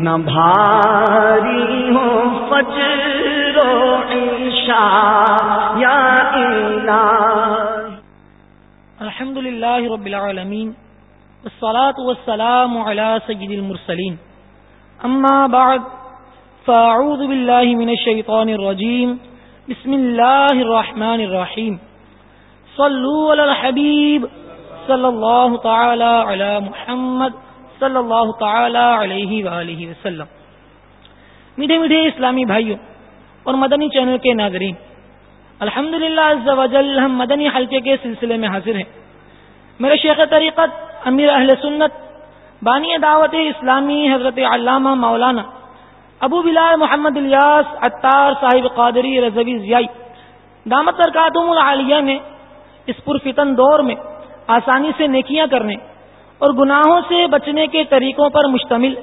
نہ بھاری ہو فجر و عشاء، یا الہ الحمد للہ رب العالمین، والصلاة والسلام على سید المرسلین۔ اما بعد، فاعوذ باللہ من الشیطان الرجیم، بسم اللہ الرحمن الرحیم۔ صلو علی الحبیب صلی اللہ تعالی علی محمد صلی اللہ تعالی علیہ وآلہ وسلم۔ میٹھے میٹھے اسلامی بھائیوں اور مدنی چینل کے ناظرین الحمد للہ ہم مدنی حلقے کے سلسلے میں حاضر ہیں۔ میرے شیخ طریقت امیر اہل سنت، بانی دعوت اسلامی حضرت علامہ مولانا ابو بلال محمد الیاس اطار صاحب قادری رضوی ضیائی، دامت ترکاتم العالیہ نے اس پرفتن دور میں آسانی سے نیکیاں کرنے اور گناہوں سے بچنے کے طریقوں پر مشتمل۔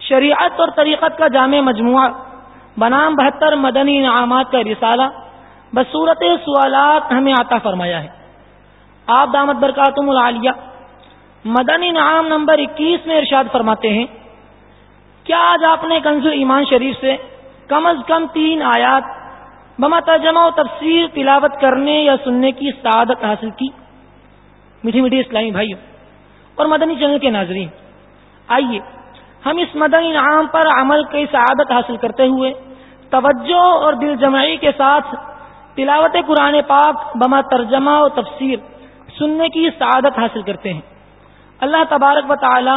شریعت اور طریقت کا جامع مجموعہ۔ بنام بہتر مدنی انعامات کا رسالہ۔ بصورت سوالات ہمیں عطا فرمایا ہے۔ آپ دامت برکاتم العالیہ۔ مدنی انعام نمبر اکیس میں ارشاد فرماتے ہیں۔ کیا آج آپ نے کنز ایمان شریف سے کم از کم تین آیات بما ترجمہ و تفسیر تلاوت کرنے یا سننے کی سعادت حاصل کی؟ میٹھی میٹھی اسلامی بھائیوں اور مدنی چینل کے ناظرین، آئیے ہم اس مدنی نعام پر عمل کی سعادت حاصل کرتے ہوئے توجہ اور دل جمعی کے ساتھ تلاوت قرآن پاک بما ترجمہ و تفسیر سننے کی سعادت حاصل کرتے ہیں۔ اللہ تبارک و تعالی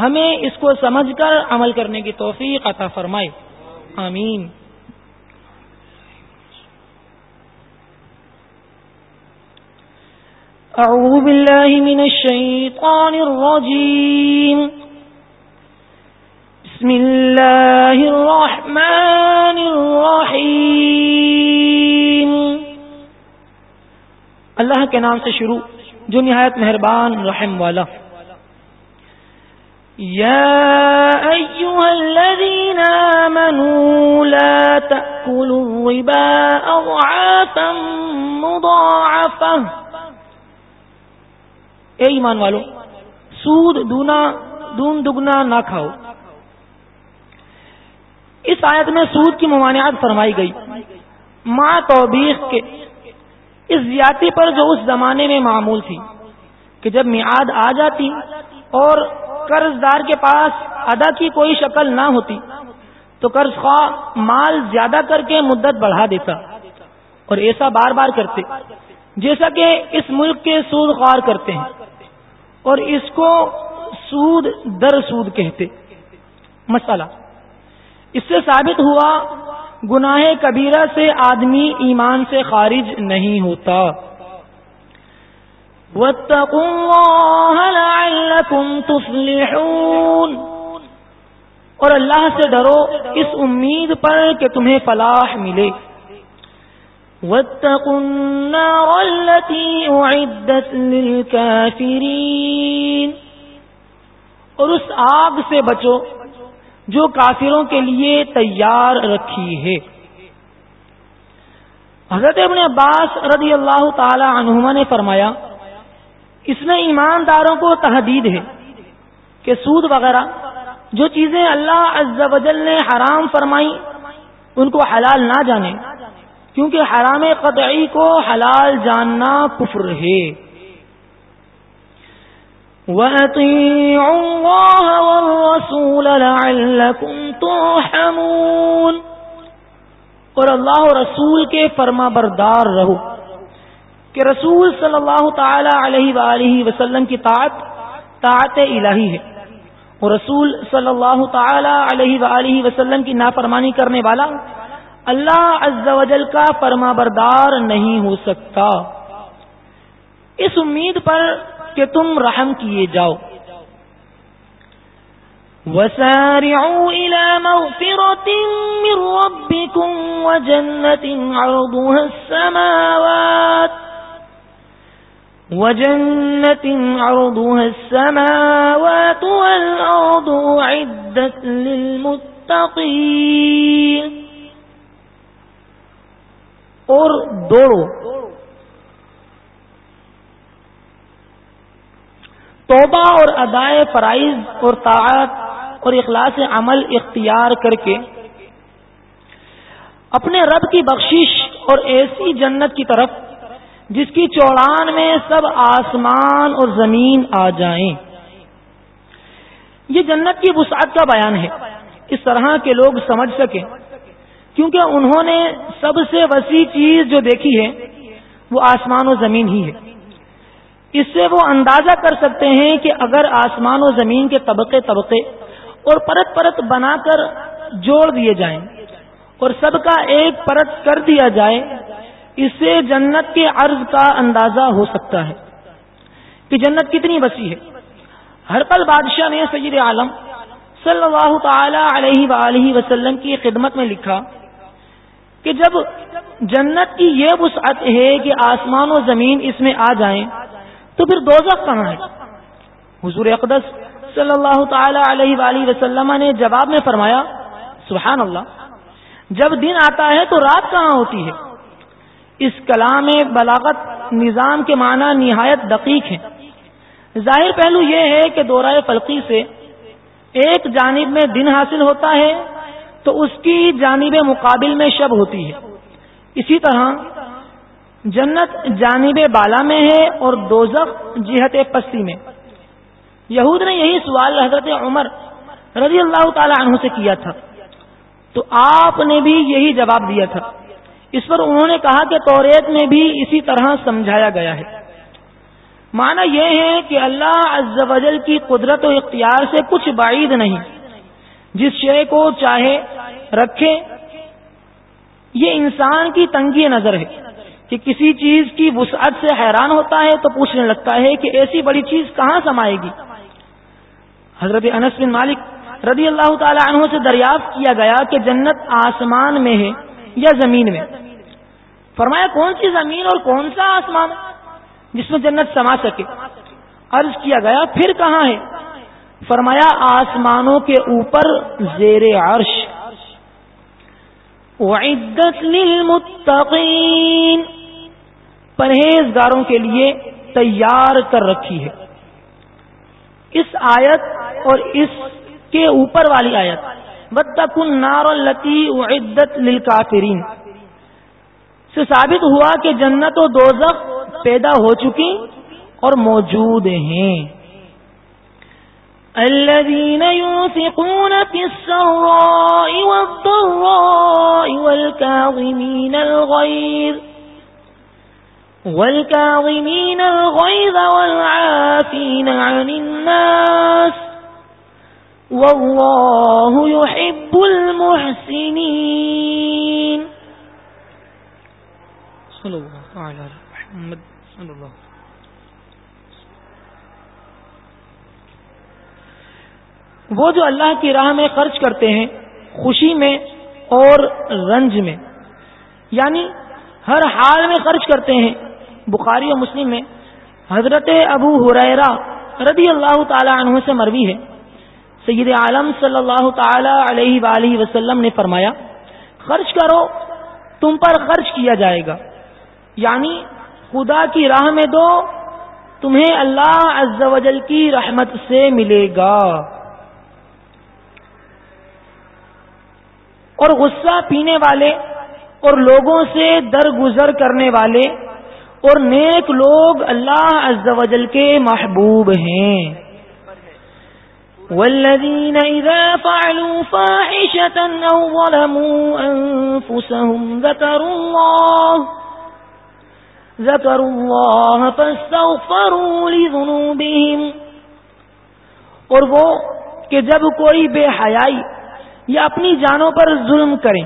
ہمیں اس کو سمجھ کر عمل کرنے کی توفیق عطا فرمائے۔ آمین۔ أعوذ بالله من الشيطان الرجيم. بسم الله الرحمن الرحيم. اللہ کے نام سے شروع، جو نہایت مہربان، رحم والا۔ يا أيها الذين آمنوا لا تأكلوا الربا أضعافا مضاعفة اے ایمان والو، سود دونا دون دگنا نہ کھاؤ۔ اس آیت میں سود کی ممانعت فرمائی گئی۔ ماں توبیخ کے اس زیادتی پر جو اس زمانے میں معمول تھی کہ جب میعاد آ جاتی اور قرض دار کے پاس ادا کی کوئی شکل نہ ہوتی تو قرض خواہ مال زیادہ کر کے مدت بڑھا دیتا اور ایسا بار بار کرتے، جیسا کہ اس ملک کے سود خوار کرتے ہیں۔ اور اس کو سود در سود کہتے۔ مسئلہ۔ اس سے ثابت ہوا، گناہ کبیرہ سے آدمی ایمان سے خارج نہیں ہوتا۔ تفلحون۔ اور اللہ سے ڈرو، اس امید پر کہ تمہیں فلاح ملے۔ واتقوا النار التي أعدت للكافرين۔ اور اس آگ سے بچو جو کافروں کے لیے تیار رکھی ہے۔ حضرت ابن عباس رضی اللہ تعالی عنہما نے فرمایا، اس میں ایمانداروں کو تحدید ہے کہ سود وغیرہ جو چیزیں اللہ عز و جل نے حرام فرمائی، ان کو حلال نہ جانے کیونکہ حرام قطعی کو حلال جاننا کفر ہے۔ وَأَطِيعُوا اللَّهَ وَالرَّسُولَ لَعَلَّكُمْ تُرْحَمُونَ۔ اور اللہ و رسول کے فرما بردار رہو۔ کہ رسول صلی اللہ تعالی علیہ وآلہ وسلم کی طاعت طاعت الہی ہے۔ اور رسول صلی اللہ تعالی علیہ وآلہ وسلم کی نافرمانی کرنے والا اللہ عز و جل کا فرما بردار نہیں ہو سکتا۔ اس امید پر کہ تم رحم کیے جاؤ۔ وسارعوا إلى مغفرة من ربكم وجنة عرضها السماوات وجنة عرضها السماوات والأرض عدت للمتقين اور دوڑو۔ توبہ اور ادائے فرائض اور طاعت اور اخلاص عمل اختیار کر کے اپنے رب کی بخشش اور ایسی جنت کی طرف جس کی چوڑان میں سب آسمان اور زمین آ جائیں۔ یہ جنت کی وسعت کا بیان ہے۔ اس طرح کے لوگ سمجھ سکیں۔ کیونکہ انہوں نے سب سے وسیع چیز جو دیکھی ہے وہ آسمان و زمین ہی ہے۔ اس سے وہ اندازہ کر سکتے ہیں کہ اگر آسمان و زمین کے طبقے طبقے اور پرت پرت بنا کر جوڑ دیے جائیں اور سب کا ایک پرت کر دیا جائے، اس سے جنت کے عرض کا اندازہ ہو سکتا ہے کہ جنت کتنی وسیع ہے۔ ہر پل بادشاہ نے سید عالم صلی اللہ تعالی علیہ وآلہ وسلم کی خدمت میں لکھا کہ جب جنت کی یہ وسعت ہے کہ آسمان و زمین اس میں آ جائیں، تو پھر دوزخ کہاں ہے؟ حضور اقدس صلی اللہ تعالی علیہ وآلہ وسلم نے جواب میں فرمایا سبحان اللہ جب دن آتا ہے تو رات کہاں ہوتی ہے؟ اس کلام بلاغت نظام کے معنی نہایت دقیق ہے۔ ظاہر پہلو یہ ہے کہ دورہ فلقی سے ایک جانب میں دن حاصل ہوتا ہے تو اس کی جانب مقابل میں شب ہوتی ہے۔ اسی طرح جنت جانب بالا میں ہے اور دوزخ جہت پستی میں۔ یہود نے یہی سوال حضرت عمر رضی اللہ تعالی عنہ سے کیا تھا۔ تو آپ نے بھی یہی جواب دیا تھا۔ اس پر انہوں نے کہا کہ توریت میں بھی اسی طرح سمجھایا گیا ہے۔ معنی یہ ہے کہ اللہ عز و جل کی قدرت و اختیار سے کچھ بعید نہیں۔ جس شے کو چاہے رکھے یہ انسان کی تنگی نظر ہے کہ کسی چیز کی وسعت سے حیران ہوتا ہے تو پوچھنے لگتا ہے کہ ایسی بڑی چیز کہاں سمائے گی۔ حضرت انس بن مالک رضی اللہ تعالی عنہ سے دریافت کیا گیا کہ جنت آسمان میں ہے یا زمین میں۔ فرمایا، کون سی زمین اور کون سا آسمان جس میں جنت سما سکے؟ عرض کیا گیا، پھر کہاں ہے؟ فرمایا آسمانوں کے اوپر زیر عرش۔ وعدت للمتقین پرہیزگاروں کے لیے تیار کر رکھی ہے۔ اس آیت اور اس کے اوپر والی آیت۔ بتکن نار التی اعدت للکافرین سے ثابت ہوا کہ جنت و دوزخ پیدا ہو چکی اور موجود ہیں۔ الذين ينفقون في السراء والضراء والكاظمين الغيظ والكاظمين الغيظ والعافين عن الناس والله يحب المحسنين. صلى الله على محمد صلى الله وہ جو اللہ کی راہ میں خرچ کرتے ہیں، خوشی میں اور رنج میں۔ یعنی ہر حال میں خرچ کرتے ہیں۔ بخاری و مسلم میں حضرت ابو حریرا رضی اللہ تعالی عنہ سے مروی ہے۔ سید عالم صلی اللہ تعالی علیہ وآلہ وسلم نے فرمایا، خرچ کرو، تم پر خرچ کیا جائے گا۔ یعنی خدا کی راہ میں دو، تمہیں اللہ عز و جل کی رحمت سے ملے گا۔ اور غصہ پینے والے اور لوگوں سے درگزر کرنے والے اور نیک لوگ اللہ عز و جل کے محبوب ہیں۔ والذين إذا فعلوا فاحشة أو ظلموا أنفسهم ذكروا الله ذكروا الله فاستغفروا لذنوبهم اور وہ کہ جب کوئی بے حیائی یا اپنی جانوں پر ظلم کریں۔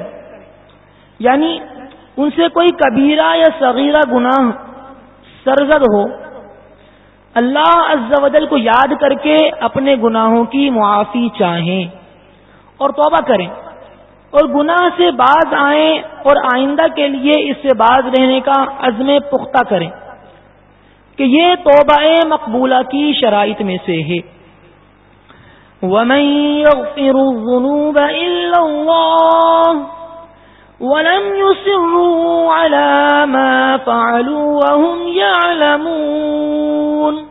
یعنی ان سے کوئی کبیرہ یا صغیرہ گناہ سرزد ہو، اللہ عز و جل کو یاد کر کے اپنے گناہوں کی معافی چاہیں اور توبہ کریں۔ اور گناہ سے باز آئیں اور آئندہ کے لیے اس سے باز رہنے کا عزم پختہ کریں کہ یہ توبہ مقبولہ کی شرائط میں سے ہے۔ ومن يغفر الذنوب إلا الله ولم يسروا على ما فعلوا وهم يعلمون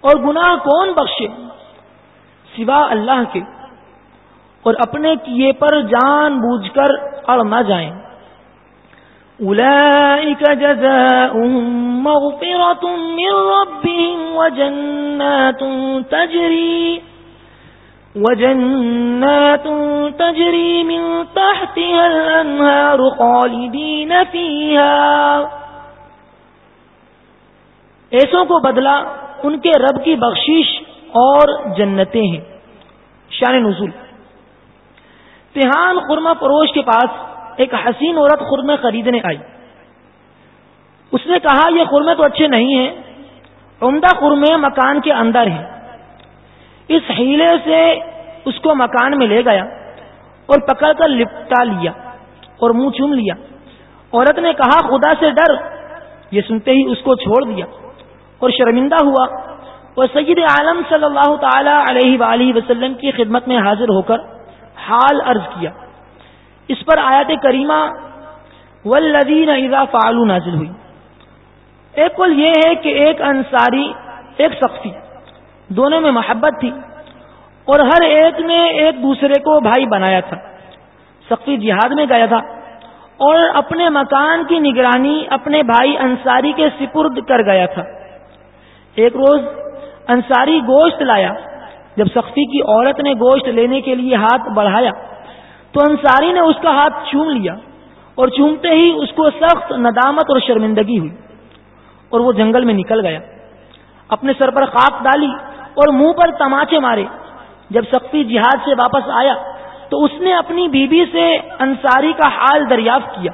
اور گناہ کون بخشے؟ سوا اللہ کے۔ اور اپنے کیے پر جان بوجھ کر اڑ نہ جائیں۔ مغفرة من ربهم وجنات تجري وجنات تجري من تحتها الأنهار خالدين فيها. ایسوں کو بدلا ان کے رب کی بخشش اور جنتیں ہیں. شان نزول. تہان خرما فروش کے پاس ایک حسین عورت خرمے خریدنے آئی. اس نے کہا، یہ خرمے تو اچھے نہیں ہیں، عمدہ خرمے مکان کے اندر ہیں۔ اس ہیلے سے اس کو مکان میں لے گیا اور پکڑ کر لپٹا لیا اور منہ چوم لیا۔ عورت نے کہا، خدا سے ڈر، یہ سنتے ہی اس کو چھوڑ دیا اور شرمندہ ہوا اور سید عالم صلی اللہ تعالی علیہ وآلہ وسلم کی خدمت میں حاضر ہو کر حال عرض کیا۔ اس پر آیات کریمہ والذین اذا فعلوا نازل ہوئی۔ ایک قول یہ ہے کہ ایک انصاری، ایک سختی دونوں میں محبت تھی اور ہر ایک نے ایک دوسرے کو بھائی بنایا تھا۔ سختی جہاد میں گیا تھا اور اپنے مکان کی نگرانی اپنے بھائی انصاری کے سپرد کر گیا تھا۔ ایک روز انصاری گوشت لایا۔ جب سختی کی عورت نے گوشت لینے کے لیے ہاتھ بڑھایا تو انصاری نے اس کا ہاتھ چوم لیا اور چومتے ہی اس کو سخت ندامت اور شرمندگی ہوئی۔ اور وہ جنگل میں نکل گیا۔ اپنے سر پر خاک ڈالی اور منہ پر تماچے مارے۔ جب سختی جہاد سے واپس آیا تو اس نے اپنی بیوی سے انصاری کا حال دریافت کیا۔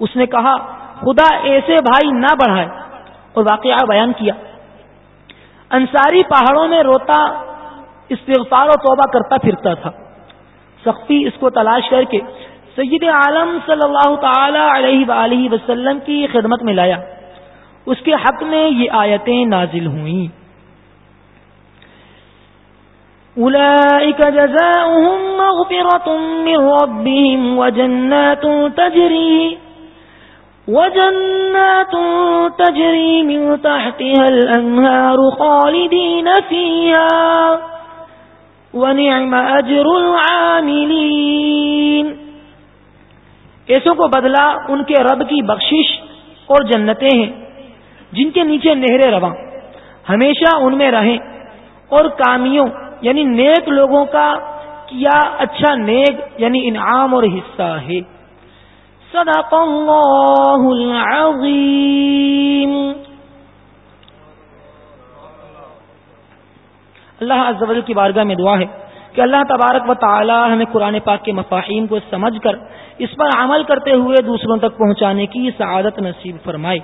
اس نے کہا، خدا ایسے بھائی نہ بڑھائے۔ اور واقعہ بیان کیا۔ انصاری پہاڑوں میں روتا، استغفار و توبہ کرتا پھرتا تھا۔ سختی اس کو تلاش کر کے سید عالم صلی اللہ تعالی علیہ وآلہ وسلم کی خدمت میں لایا۔ اس کے حق میں یہ آیتیں نازل ہوئیں۔ جزاؤهم مغفرة من ربهم وجنات تجري وجنات تجري من تحتها الأنهار خالدين فيها ونعم أجر العاملين ایسوں کو بدلا ان کے رب کی بخشش اور جنتیں ہیں۔ جن کے نیچے نہرے رواں۔ ہمیشہ ان میں رہیں۔ اور کامیوں یعنی نیک لوگوں کا کیا اچھا نیک یعنی انعام اور حصہ ہے۔ صدق اللہ العظیم۔ اللہ عز و جل کی بارگاہ میں دعا ہے کہ اللہ تبارک و تعالی ہمیں قرآن پاک کے مفاہیم کو سمجھ کر اس پر عمل کرتے ہوئے دوسروں تک پہنچانے کی سعادت نصیب فرمائے۔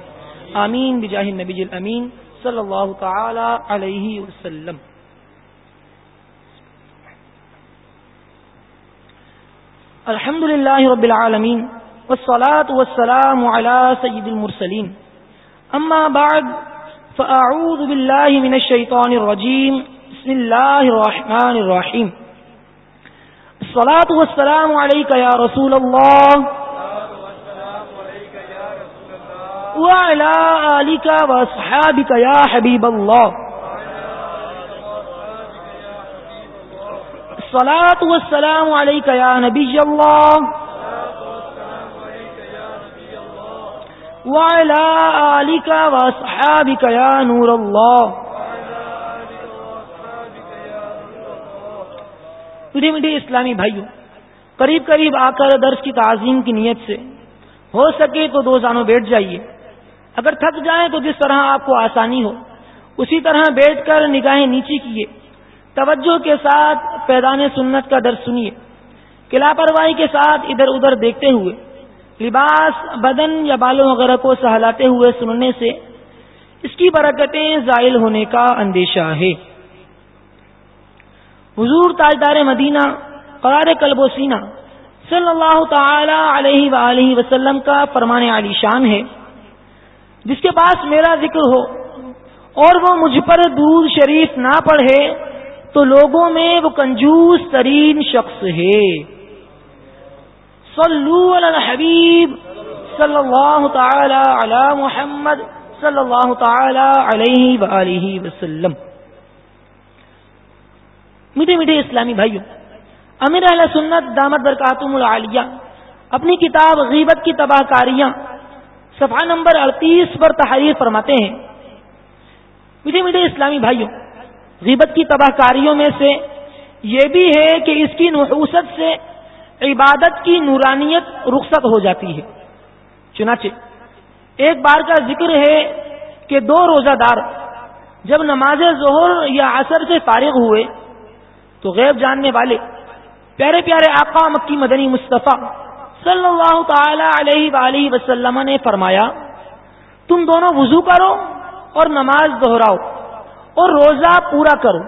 آمین بجاہ نبی الامین صلی اللہ تعالی علیہ وسلم. الحمد للہ رب العالمین والصلاة والسلام على سيد المرسلين. أما بعد، فأعوذ بالله من الشيطان الرجيم. بسم الله الرحمن الرحيم. الصلاة والسلام عليك يا رسول الله. وعلى آلك وأصحابك يا حبيب الله. الصلاة والسلام عليك يا نبي الله. نور اللہ میٹھے میٹھے اسلامی بھائیوں قریب قریب آ کر درس کی تعظیم کی نیت سے ہو سکے تو دو زانوں بیٹھ جائیے۔ اگر تھک جائیں تو جس طرح آپ کو آسانی ہو، اسی طرح بیٹھ کر نگاہیں نیچی کیے توجہ کے ساتھ پیدان سنت کا درس سنیے۔ کہ لاپرواہی کے ساتھ ادھر ادھر دیکھتے ہوئے، لباس، بدن یا بالوں وغیرہ کو سہلاتے ہوئے سننے سے اس کی برکتیں زائل ہونے کا اندیشہ ہے۔ حضور تاجدار مدینہ، قرار قلب و سینہ صلی اللہ تعالی علیہ وآلہ وسلم کا فرمان علی شان ہے۔ جس کے پاس میرا ذکر ہو اور وہ مجھ پر دودھ شریف نہ پڑھے، تو لوگوں میں وہ کنجوس ترین شخص ہے۔ صلو علی الحبیب صلی اللہ تعالی علی محمد صلی اللہ تعالی علیہ وآلہ وسلم۔ میٹھے میٹھے اسلامی بھائیوں، امیر اہل سنت دامت برکاتم العالیہ، اپنی کتاب غیبت کی تباہ کاریاں صفحہ نمبر اڑتیس پر تحریر فرماتے ہیں۔ میٹھے میٹھے اسلامی بھائیوں، غیبت کی تباہ کاریوں میں سے یہ بھی ہے کہ اس کی نحوست سے عبادت کی نورانیت رخصت ہو جاتی ہے۔ چنانچہ، ایک بار کا ذکر ہے کہ دو روزہ دار جب نماز ظہر یا عصر سے فارغ ہوئے تو غیب جاننے والے، پیارے پیارے آقا مکی مدنی مصطفیٰ صلی اللہ تعالی علیہ وآلہ وسلم نے فرمایا، تم دونوں وضو کرو اور نماز دہراؤ اور روزہ پورا کرو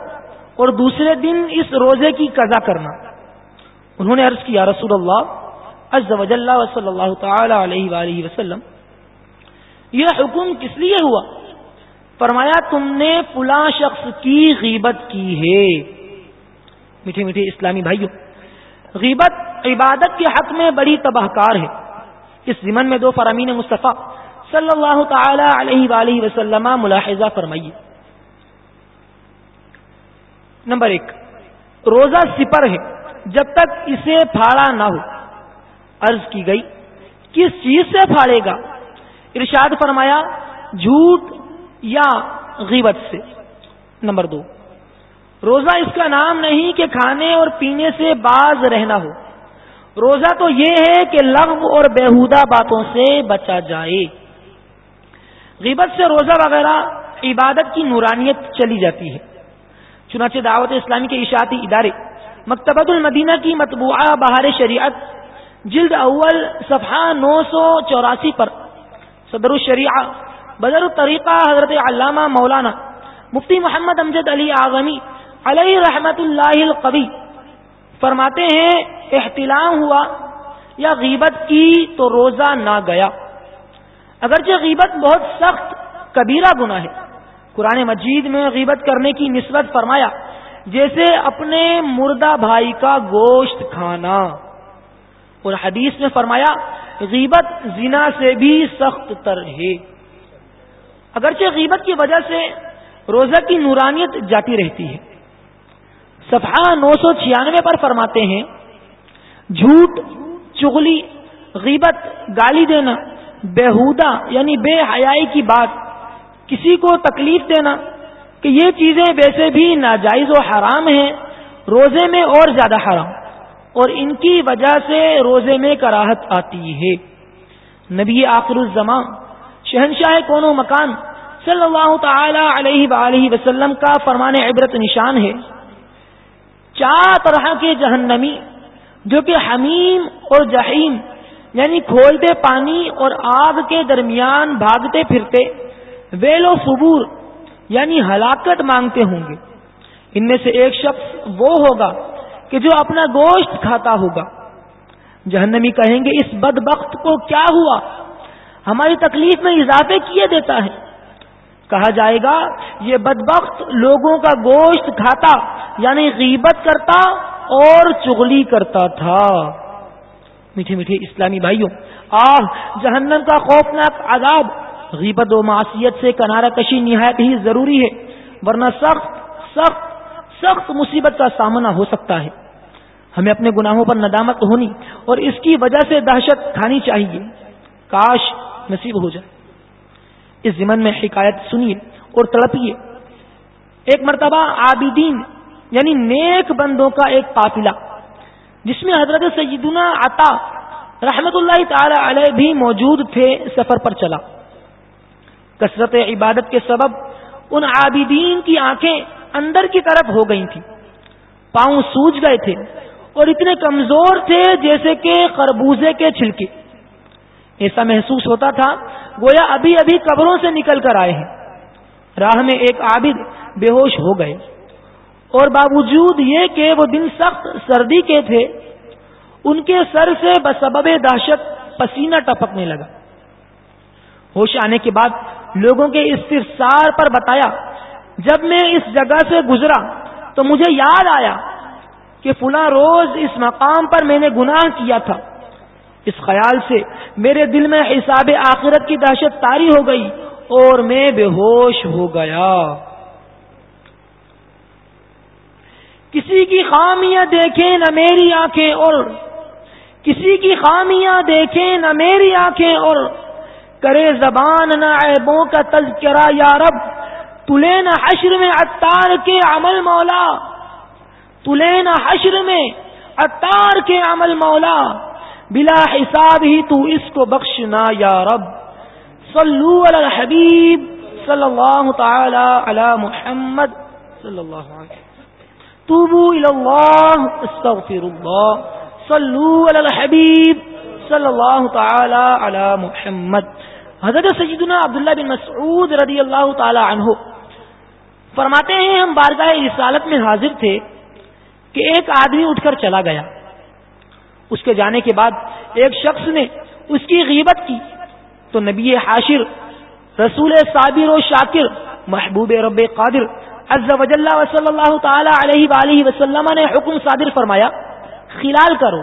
اور دوسرے دن اس روزے کی قضا کرنا۔ انہوں نے عرض کیا، رسول اللہ، عز و جل و صلی اللہ تعالی علیہ وآلہ وسلم، یہ حکم کس لیے ہوا؟ فرمایا، تم نے فلاں شخص کی غیبت کی ہے۔ میٹھے میٹھے اسلامی بھائیوں، غیبت عبادت کے حق میں بڑی تباہ کار ہے۔ اس ضمن میں دو فرامین مصطفیٰ صلی اللہ تعالی علیہ وآلہ وسلم ملاحظہ فرمائیے۔ نمبر ایک، روزہ سپر ہے، جب تک اسے پھاڑا نہ ہو۔ عرض کی گئی، کس چیز سے پھاڑے گا؟ ارشاد فرمایا، جھوٹ یا غیبت سے۔ نمبر دو، روزہ اس کا نام نہیں کہ کھانے اور پینے سے باز رہنا ہو۔ روزہ تو یہ ہے کہ لغو اور بےحودہ باتوں سے بچا جائے۔ غیبت سے روزہ وغیرہ عبادت کی نورانیت چلی جاتی ہے۔ چنانچہ دعوت اسلامی کے اشاعتی ادارے مکتبۃ المدینہ کی مطبوعہ بہار شریعت جلد اول صفحہ نو سو چوراسی پر صدر الشریعہ بدر الطریقہ حضرت علامہ مولانا مفتی محمد امجد علی آغمی علیہ رحمت اللہ القبی فرماتے ہیں، احتلام ہوا یا غیبت کی تو روزہ نہ گیا۔ اگرچہ غیبت بہت سخت، کبیرہ گنا ہے۔ قرآن مجید میں غیبت کرنے کی نسبت فرمایا، جیسے اپنے مردہ بھائی کا گوشت کھانا۔ اور حدیث میں فرمایا، غیبت زنا سے بھی سخت تر ہے۔ اگرچہ غیبت کی وجہ سے روزہ کی نورانیت جاتی رہتی ہے صفحہ نو سو چھیانوے پر فرماتے ہیں، جھوٹ، چغلی، غیبت، گالی دینا بےحودہ یعنی بے حیائی کی بات، کسی کو تکلیف دینا، کہ یہ چیزیں ویسے بھی ناجائز و حرام ہیں، روزے میں اور زیادہ حرام، اور ان کی وجہ سے روزے میں کراہت آتی ہے۔ نبی آخر الزمان، شہنشاہ کون و مکان، صلی اللہ تعالی علیہ وآلہ وسلم کا فرمان عبرت نشان ہے۔ چار طرح کے جہنمی جو کہ حمیم اور جہیم یعنی کھولتے پانی اور آگ کے درمیان بھاگتے پھرتے ویل و فبور یعنی ہلاکت مانگتے ہوں گے۔ ان میں سے ایک شخص وہ ہوگا کہ جو اپنا گوشت کھاتا ہوگا۔ جہنمی کہیں گے، اس بد کو کیا ہوا؟ ہماری تکلیف میں اضافے کیے دیتا ہے۔ کہا جائے گا، یہ بدبخت لوگوں کا گوشت کھاتا یعنی غیبت کرتا اور چغلی کرتا تھا۔ میٹھے میٹھے اسلامی بھائیوں، آہ، جہنم کا خوفناک عذاب۔ غیبت و معاشیت سے کنارہ کشی نہایت ہی ضروری ہے، ورنہ سخت سخت سخت مصیبت کا سامنا ہو سکتا ہے۔ ہمیں اپنے گناہوں پر ندامت ہونی اور اس کی وجہ سے دہشت کھانی چاہیے۔ کاش نصیب ہو جائے۔ اس ضمن میں حکایت سنیے اور تڑپیے۔ ایک مرتبہ عابدین یعنی نیک بندوں کا ایک قافلہ، جس میں حضرت سیدنا عطا رحمت اللہ تعالی علیہ بھی موجود تھے، سفر پر چلا۔ کثرت عبادت کے سبب ان عابدین کی آنکھیں اندر کی طرف ہو گئی تھی پاؤں سوج گئے تھے اور اتنے کمزور تھے جیسے کہ خربوزے کے چھلکے۔ ایسا محسوس ہوتا تھا گویا ابھی ابھی قبروں سے نکل کر آئے ہیں۔ راہ میں ایک عابد بے ہوش ہو گئے۔ اور باوجود یہ کہ وہ دن سخت سردی کے تھے، ان کے سر سے بسبب دہشت پسینہ ٹپکنے لگا۔ ہوش آنے کے بعد لوگوں کے استفسار پر بتایا، جب میں اس جگہ سے گزرا تو مجھے یاد آیا کہ فلاں روز اس مقام پر میں نے گناہ کیا تھا۔ اس خیال سے میرے دل میں حساب آخرت کی دہشت تاری ہو گئی اور میں بے ہوش ہو گیا۔ کسی کی خامیاں دیکھیں نہ میری آنکھیں اور کسی کی خامیاں دیکھیں نہ میری آنکھیں اور کرے زبان نہ عیبوں کا تذکرہ، یا رب، تلے نہ حشر میں اتار کے عمل مولا۔ تلے نہ حشر میں اتار کے عمل مولا۔ بلا حساب ہی تو اس کو بخشنا یا رب. صلو علی الحبیب صلی اللہ تعالی علی محمد صلی اللہ علیہ توبو اللہ استغفر اللہ صلو علی الحبیب صلی اللہ تعالی علی محمد. حضرت سیدنا عبداللہ بن مسعود رضی اللہ تعالی عنہ. فرماتے ہیں ہم بارگاہ رسالت میں حاضر تھے کہ ایک آدمی اٹھ کر چلا گیا. اس کے جانے کے بعد ایک شخص نے اس کی غیبت کی تو نبی حاشر، رسول صابر و شاکر، محبوب رب قادر، عز و جل صلی اللہ تعالی علیہ وآلہ وسلم نے حکم صادر فرمایا، خلال کرو۔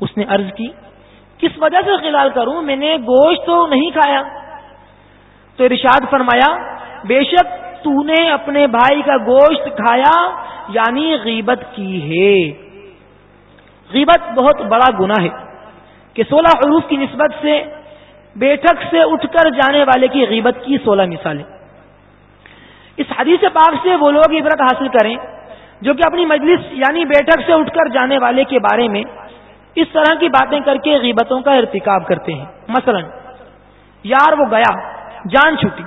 اس نے عرض کی، کس وجہ سے خلال کروں؟ میں نے گوشت تو نہیں کھایا۔ تو ارشاد فرمایا، بے شک تو نے اپنے بھائی کا گوشت کھایا یعنی غیبت کی ہے۔ غیبت بہت بڑا گنا ہے کہ سولہ حروف کی نسبت سے بیٹھک سے اٹھ کر جانے والے کی غیبت کی سولہ مثالیں۔ اس حدیث پاک سے وہ لوگ عبرت حاصل کریں جو کہ اپنی مجلس یعنی بیٹھک سے اٹھ کر جانے والے کے بارے میں اس طرح کی باتیں کر کے غیبتوں کا ارتکاب کرتے ہیں۔ مثلا، یار وہ گیا، جان چھٹی،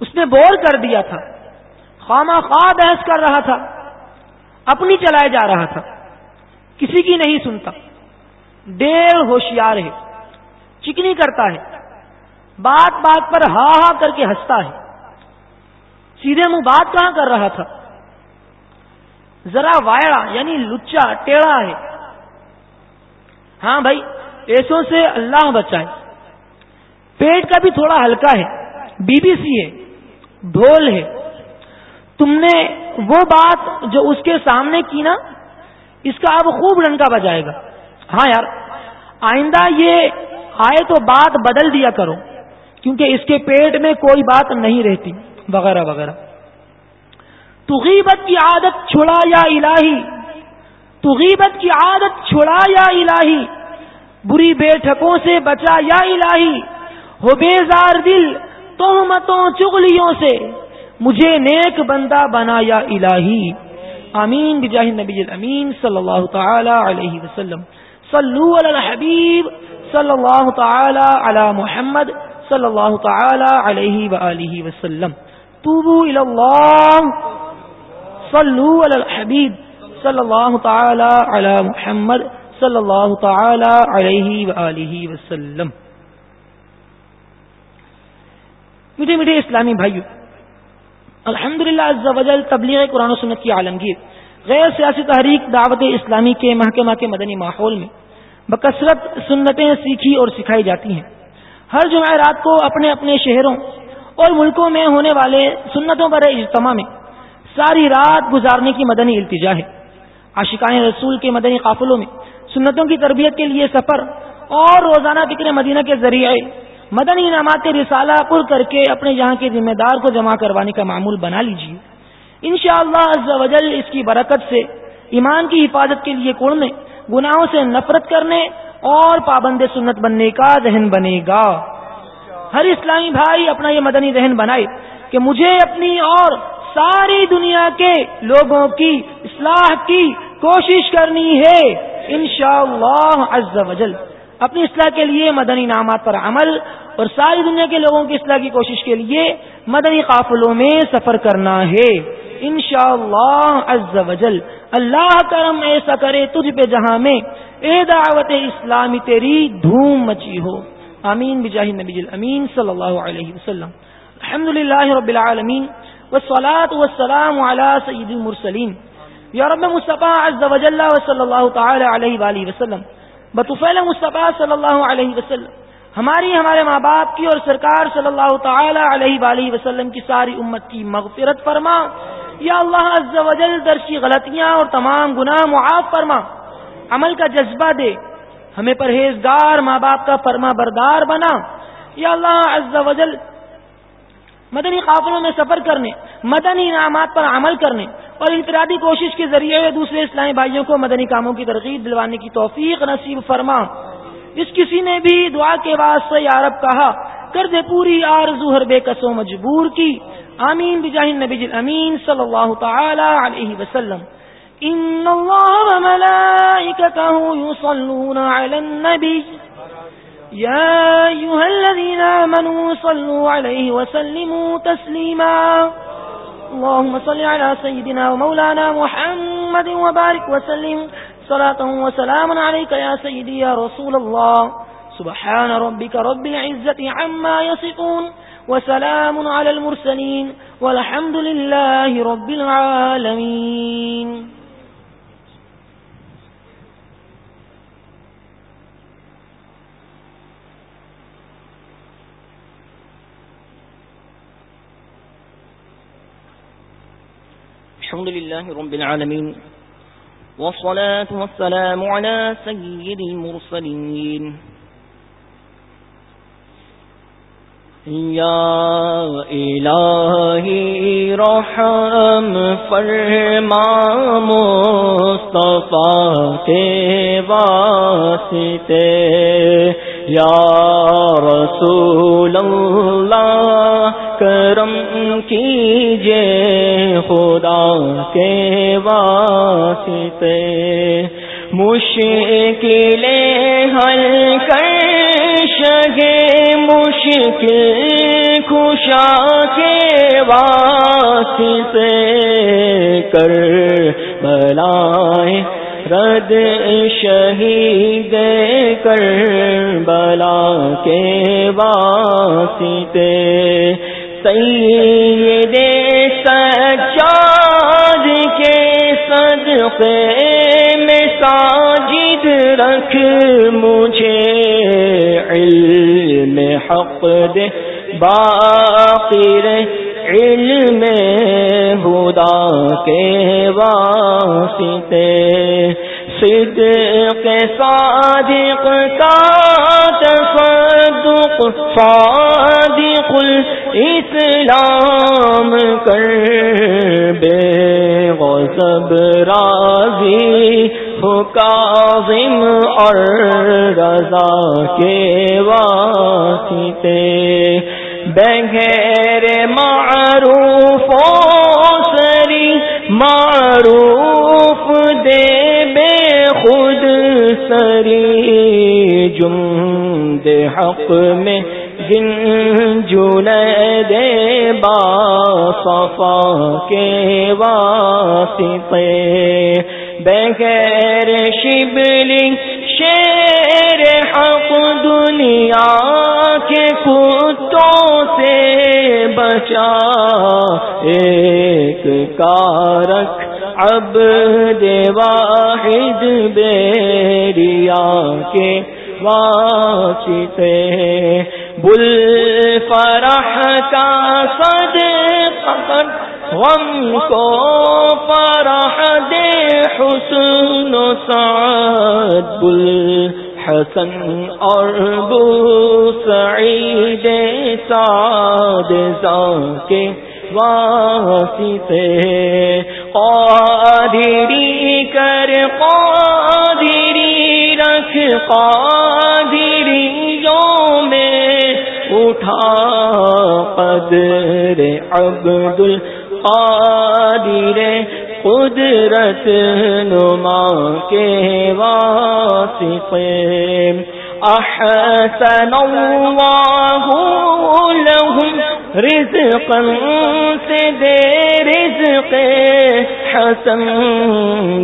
اس نے بور کر دیا تھا، خواہ خواہ بحث کر رہا تھا، اپنی چلائے جا رہا تھا۔ کسی کی نہیں سنتا۔ دیر ہوشیار ہے، چکنی کرتا ہے۔ بات بات پر ہا ہا کر کے ہنستا ہے۔ سیدھے منہ بات کہاں کر رہا تھا؟ ذرا وائڑا یعنی لچا، ٹیڑھا ہے۔ ہاں بھائی، ایسوں سے اللہ بچائے۔ پیٹ کا بھی تھوڑا ہلکا ہے، بی بی سی ہے، ڈھول ہے۔ تم نے وہ بات جو اس کے سامنے کی نا اس کا اب خوب ڈنکا بجائے گا۔ ہاں یار، آئندہ یہ آئے تو بات بدل دیا کرو، کیونکہ اس کے پیٹ میں کوئی بات نہیں رہتی، وغیرہ وغیرہ۔ تو غیبت کی عادت چھڑا یا الہی؟ تو غیبت کی عادت چھڑا یا الہی؟ بری بیٹھکوں سے بچا یا الہی؟ ہو بیزار دل تہمتوں چغلیوں سے، مجھے نیک بندہ بنا یا الہی؟ آمین بجاہ نبی الامین صلی اللہ تعالی علیہ وسلم. صلو علی الحبیب صلی اللہ تعالی علی محمد صلی اللہ تعالی علیہ وآلہ وسلم. توبو الى اللہ. صلو علی الحبیب صلی اللہ تعالی علی محمد صلی اللہ تعالی علیہ وآلہ وسلم. میٹھے میٹھے اسلامی بھائیو الحمد للہ تبلیغ قرآن و سنت کی عالمگیر، غیر سیاسی تحریک دعوت اسلامی کے محکمہ کے مدنی ماحول میں بکثرت سنتیں سیکھی اور سکھائی جاتی ہیں۔ ہر جمعرات کو اپنے اپنے شہروں اور ملکوں میں ہونے والے سنتوں پر اجتماع میں ساری رات گزارنے کی مدنی التجا ہے۔ عاشقان رسول کے مدنی قافلوں میں سنتوں کی تربیت کے لیے سفر اور روزانہ فکر مدینہ کے ذریعے مدنی انعامات رسالہ پر کر کے اپنے یہاں کے ذمہ دار کو جمع کروانے کا معمول بنا لیجیے ان شاء اللہ اس کی برکت سے ایمان کی حفاظت کے لیے کوڑنے گناہوں سے نفرت کرنے اور پابند سنت بننے کا ذہن بنے گا۔ ہر اسلامی بھائی اپنا یہ مدنی ذہن بنائے کہ مجھے اپنی اور ساری دنیا کے لوگوں کی اصلاح کی کوشش کرنی ہے۔ انشاءاللہ عز و جل۔ اپنی اصلاح کے لیے مدنی نامات پر عمل اور ساری دنیا کے لوگوں کی اصلاح کی کوشش کے لیے مدنی قافلوں میں سفر کرنا ہے۔ انشاءاللہ عز و جل اللہ کرم ایسا کرے تجھ پہ جہاں میں۔ اے دعوت اسلامی، تیری دھوم مچی ہو۔ آمین۔ بجاہ نبی الامین صلی اللہ علیہ وسلم۔ الحمد للہ رب العالمین۔ والصلاة والسلام على سید المرسلین۔ یا رب مصطفیٰ عز و جل صلی اللہ تعالی علیہ وآلہ وسلم۔ بطفیل مصطفیٰ صلی اللہ علیہ وسلم۔ ہماری ہمارے ماں باپ کی اور سرکار صلی اللہ تعالی علیہ وآلہ وسلم کی ساری امت کی مغفرت فرما۔ یا اللہ عز و جل درشی غلطیاں اور تمام گناہ معاف فرما۔ عمل کا جذبہ دے۔ ہمیں پرہیزگار ماں باپ کا فرما بردار بنا۔ یا اللہ عز و جل مدنی قافلوں میں سفر کرنے، مدنی انعامات پر عمل کرنے اور انفرادی کوشش کے ذریعے دوسرے اسلامی بھائیوں کو مدنی کاموں کی ترغیب دلوانے کی توفیق نصیب فرما۔ جس کسی نے بھی دعا کے واسطے یارب کہا، کر دے پوری آرزو ہر بے کسو مجبور کی۔ آمین، بجاہ النبی الامین صلی اللہ تعالی علیہ وسلم۔ ان اللہ وملائکته یصلون علی النبی۔ یا ایوہ الذین آمنوا صلوا علیہ وسلموا تسلیما اللهم صل على سيدنا ومولانا محمد وبارك وسلم. صلاة وسلام عليك يا سيدي يا رسول الله. سبحان ربك رب العزة عما يصفون وسلام على المرسلين والحمد لله رب العالمين. الحمد لله رب العالمين والصلاة والسلام على سيد المرسلين یا الہی رحم، فرما مصطفیٰ کے واسطے۔ یا رسول اللہ، کرم کیجیے خدا کے واسطے۔ مشکلیں حل کر شگے مشکل خوشا کے واسطے کر بلائے رد شہید کر بلا کے واسطے سید سجاد کے صدقے حق دے باقر علم ہدا کے واسطے۔ صدق صادق کا تصدق، صادق الاسلام کر بے غضب راضی۔ کاظم اور رضا کے واسطے۔ بغیر معروف و سری معروف دے بے خود سری۔ جم حق میں جن جن دے با صفا کے واسطے۔ بغیر شبلی شیر حق دنیا کے کتوں سے بچا۔ ایک کارک اب دے واحد بیریا کے واسطے۔ بل فرح کا سد غم کو حسن و سعد، بل حسن اور بو سعید سعد کے واسطے۔ قادری کر، قادری رکھ قادریوں میں اٹھا۔ قدر عبد القادر قدرت نما کے واسطے۔ احسن اللہ لهم رزقا سے دے رزق حسن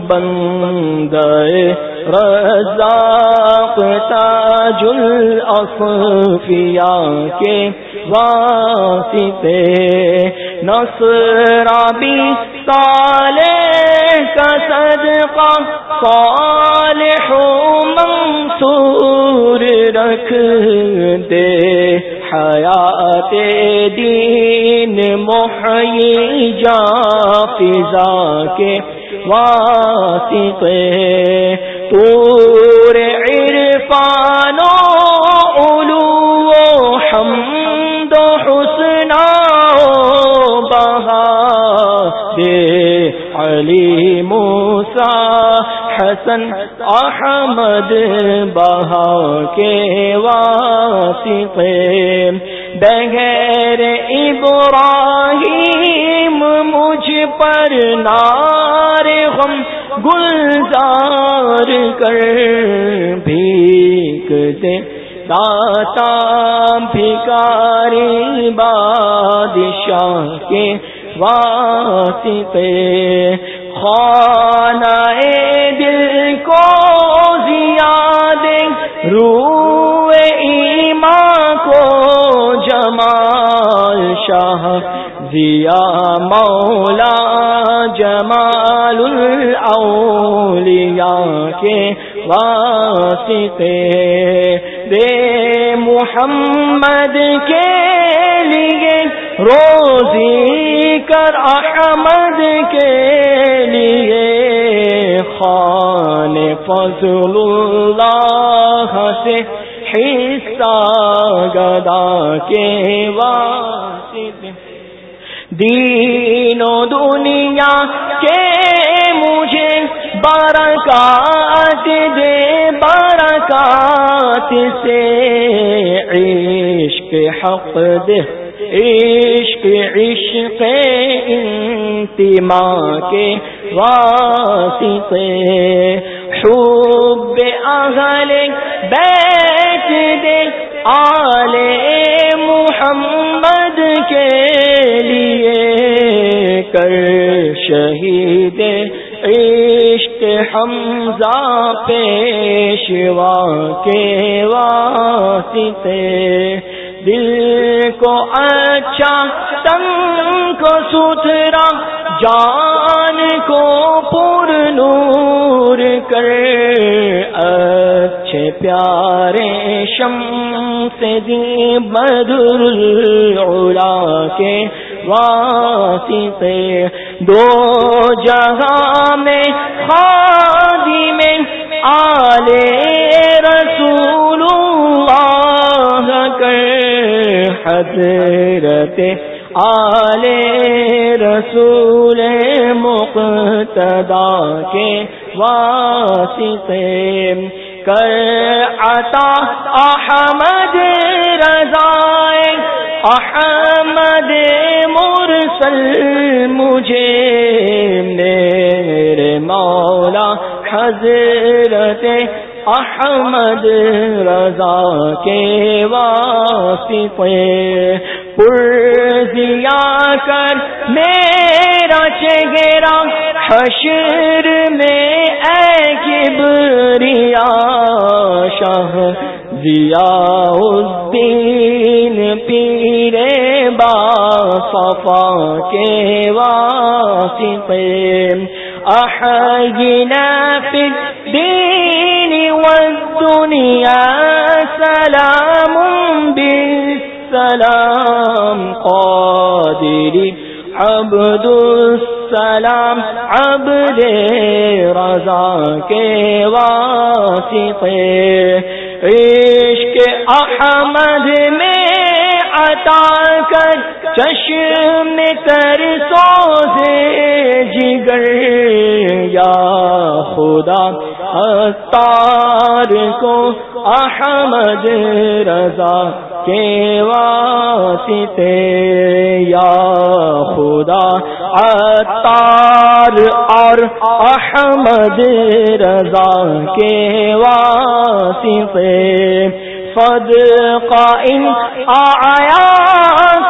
بندے رزاق تاج الاصفیاء کے واسطے۔ نصرہ بھی صالح کا صدقہ، صالح منصور رکھ دے۔ حیات دین محیی جا فضا کے واسطے۔ تور عرفان و علو و علی موسا حسن احمد بہا کے واسطے۔ بغیر ابراہیم مجھ پر نار غم گلزار کر بھیک داتا بھکاری بادشاہ کے واسطے خانہ دل کو زیاد رو ایمان کو جمال شاہ ضیا مولا جمال الاولیاء کے واسطے دے محمد کے لیے روزی کر احمد کے لیے خان فضل اللہ سے حصہ گدا کے واسطے۔ دین و دنیا کے مجھے برکات دے، برکات سے عشق حق دے۔ عشق عشق انتما کے واسطے۔ حب اغل بیت دے آلے محمد کے لیے کر شہید عشق حمزہ پیشوا کے واسطے۔ دل کو اچھا تنگ کو ستھرا، جان کو پور نور کر۔ اچھے پیارے شم سے دی بدر العلا کے واسطے۔ دو جگہ میں، خادی میں آلے رسول حضرت آل رسول مقتدا کے واسطے کر عطا احمد رضائے۔ احمد مرسل مجھے، میرے مولا حضرت احمد رضا کے واسطے پرزیا کر میرا چہرہ حشر میں اے کبریا شاہ ضیا الدین پیرے با صفا کے واسطے احینا فی الدین والدنیا سلام بالسلام. قادری عبد السلام، عبد رضا کے واسطے عشق احمد میں عطا کر چشم کر سوزے جگر، یا خدا اتار کو احمد رضا کے واسطے، یا خدا اتار اور احمد رضا کے واسطے۔ فد قائم آیا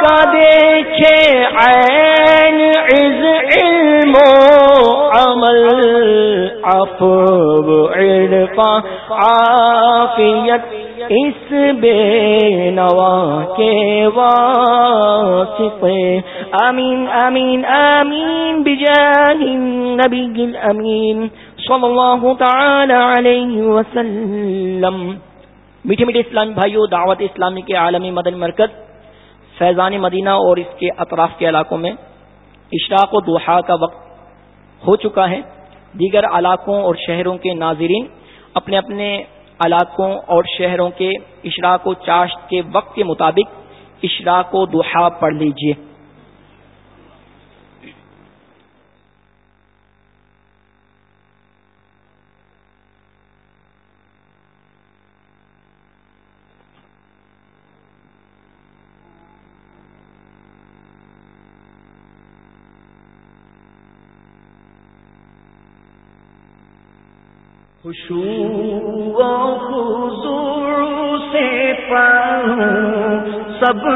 کا دیکھے عین عز علم و عمل افب عرفا، عافیت اس بے نوا کے واسطے۔ امین امین امین بجاہ النبی الامین، صلی اللہ تعالی علیہ وسلم۔ میٹھے میٹھے اسلامی بھائیوں دعوت اسلامی کے عالمی مدن مرکز، فیضان مدینہ اور اس کے اطراف کے علاقوں میں اشراق و دوحا کا وقت ہو چکا ہے۔ دیگر علاقوں اور شہروں کے ناظرین اپنے اپنے علاقوں اور شہروں کے اشراق و چاشت کے وقت کے مطابق اشراق و دوحا پڑھ لیجیے۔ خوشو سے سب